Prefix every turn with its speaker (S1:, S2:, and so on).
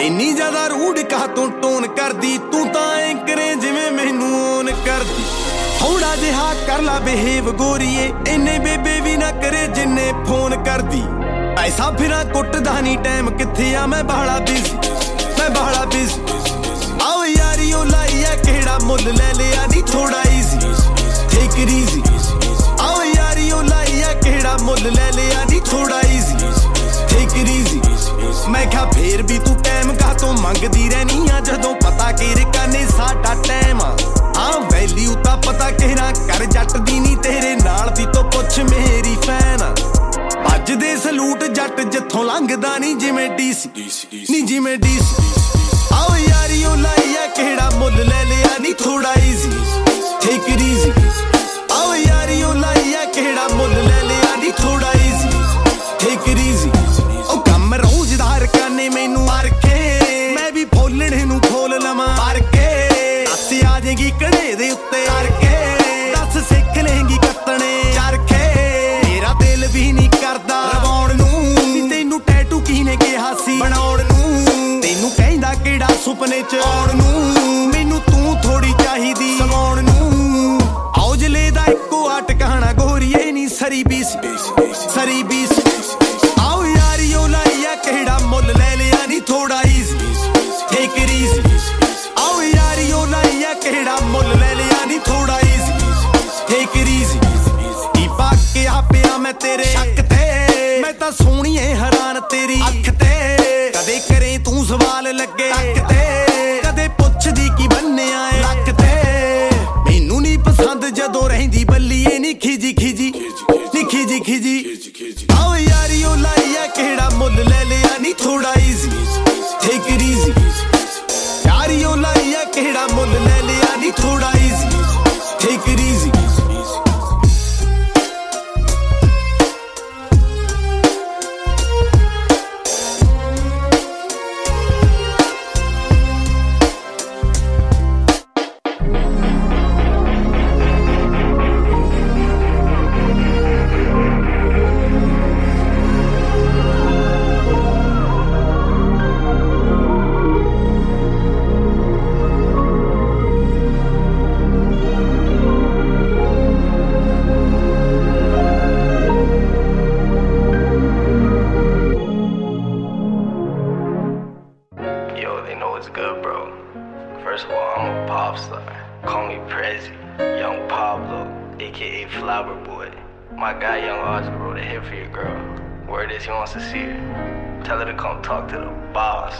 S1: ਇੰਨੀ ਜ਼ਿਆਦਾ ਰੂੜ ਕਾ ਤੂੰ ਟੋਨ ਕਰਦੀ, ਤੂੰ ਤਾਂ ਐ ਕਰੇ ਜਿਵੇਂ ਮੈਨੂੰ ਓਨ ਕਰਦੀ। ਥੋੜਾ ਜਿਹਾ ਕਰ ਲਾ ਬਿਹੇਵ ਗੋਰੀਏ, ਇੰਨੇ ਬੇਬੇ ਵੀ ਨਾ ਕਰੇ ਜਿੰਨੇ ਫੋਨ ਕਰਦੀ। ਐਸਾ ਫਿਰਾਂ ਕੁੱਟਦਾ ਨਹੀਂ ਟਾਈਮ ਕਿੱਥੇ ਆ, ਮੈਂ ਬਾਹਲਾ ਬਿਜ਼ੀ ਮੈਂ ਬਾਹਲਾ ਬਿਜ਼ੀ ਆਓ ਯਾਰੀ ਉਹ ਲਾਈ ਆ ਕਿਹੜਾ ਮੁੱਲ ਲੈ ਲਿਆ ਨਹੀਂ ਥੋੜਾ ਈਜ਼ੀ ਟੇਕ ਇਟ ਈਜ਼ੀ ਆਓ ਯਾਰੀ ਉਹ ਲਾਈ ਆ ਕਿਹੜਾ ਮੁੱਲ ਲੈ ਲਿਆ ਨਹੀਂ ਥੋੜਾ ਈਜ਼ੀ ਟੇਕ ਇਟ ਈਜ਼ੀ ਮੈਂ ਕਿਹਾ ਫੇਰ ਵੀ ਤੂੰ ਰਹਿਨੀ ਆ ਜਦੋਂ ਪਤਾ ਕਿ ਰਕਾਨੇ ਸਾਡਾ ਟਾਈਮ ਆ। ਹਾਂ ਵੈਲਿਊ ਤਾਂ ਪਤਾ ਕਿਹੜਾ ਕਰ ਜੱਟ ਦੀ ਨਹੀਂ ਤੇਰੇ ਨਾਲ ਦੀ ਤੋਂ ਪੁੱਛ ਮੇਰੀ ਫੈਨ ਆ। ਵੱਜਦੇ ਸਲੂਟ ਜੱਟ ਜਿੱਥੋਂ ਲੰਘਦਾ ਨਹੀਂ ਜਿਵੇਂ ਡੀਸੀ ਨਹੀਂ ਜਿਵੇਂ ਡੀਸੀ। ਆਓ ਯਾਰੀ ਉਹ ਕਿਹੜਾ ਮੁੱਲ ਲੈ ਲਿਆ ਨਹੀਂ ਥੋੜਾ ਈਜ਼ੀ ਟੇਕ ਇਟ ਈਜ਼ੀ ਆਓ ਯਾਰੀ ਉਹ ਲਾਈ ਆ ਕਿਹੜਾ ਮੁੱਲ ਲੈ ਲਿਆ ਨਹੀਂ ਥੋੜਾ ਈਜ਼ੀ ਟੇਕ ਇਟ ਈਜ਼ੀ ਉਹ ਕੰਮ ਰੋਜ਼ਦਾਰ ਕਰਨੇ ਮੈਨੂੰ ਜਾਏਗੀ ਕੜੇ ਦੇ ਉੱਤੇ ਕਰਕੇ ਦੱਸ ਸਿੱਖ ਲੇਂਗੀ ਕੱਤਣੇ ਚਰਖੇ। ਮੇਰਾ ਦਿਲ ਵੀ ਨਹੀਂ ਕਰਦਾ ਰਵਾਉਣ ਨੂੰ। ਨੀ ਤੈਨੂੰ ਟੈਟੂ ਕਿਹਨੇ ਕਿਹਾ ਸੀ ਬਣਾਉਣ ਨੂੰ? ਤੈਨੂੰ ਕਹਿੰਦਾ ਕਿਹੜਾ ਸੁਪਨੇ ਚ ਆਉਣ ਨੂੰ? ਮੈਨੂੰ ਤੂੰ ਥੋੜੀ ਚਾਹੀਦੀ ਸਵਾਉਣ ਨੂੰ। ਔਜਲੇ ਦਾ ਇੱਕੋ ਆ ਕਹਾਣਾ ਗੋਰੀਏ ਨਹੀਂ ਸਰੀ ਬੀਸ। ਸਰੀ ਬੀਸ। ਈਜ਼ੀ ਪਿਆ ਮੈਂ ਤੇਰੇ। ਸ਼ੱਕ ਤੇ। ਮੈਂ ਤਾਂ ਸੋਹਣੀਏ ਹੈਰਾਨ ਤੇਰੀ। ਅੱਖ ਤੇ। ਕਦੇ ਕਰੇ ਤੂੰ ਸਵਾਲ ਲੱਗੇ। ਅੱਖ ਤੇ। ਕਦੇ ਪੁੱਛਦੀ ਕੀ ਬੰਨਿਆ ਏ। ਲੱਕ ਤੇ। ਮੈਨੂੰ ਨਹੀਂ ਪਸੰਦ ਜਦੋਂ ਰਹਿੰਦੀ ਬੱਲੀਏ ਨਹੀਂ ਖਿਜੀ ਖਿਜੀ। ਨੀ ਖਿਜੀ ਖਿਜੀ। ਆਓ ਯਾਰੀ ਉਹ ਲਾਈ ਆ ਕਿਹੜਾ ਮੁੱਲ ਲੈ ਲਿਆ? ਨਹੀਂ ਥੋੜਾ ਈਜ਼ੀ ਟੇਕ ਇਟ ਈਜ਼ੀ ਯਾਰੀ ਉਹ ਲਾਈ ਆ ਕਿਹੜਾ ਮੁੱਲ ਲੈ ਲਿਆ? ਨਹੀਂ ਥੋੜਾ
S2: Call me Prezi, Young Pablo, aka Flower Boy. My guy, Young Oscar, wrote a hit for your girl. Word is he wants to see her. Tell her to come talk to the boss.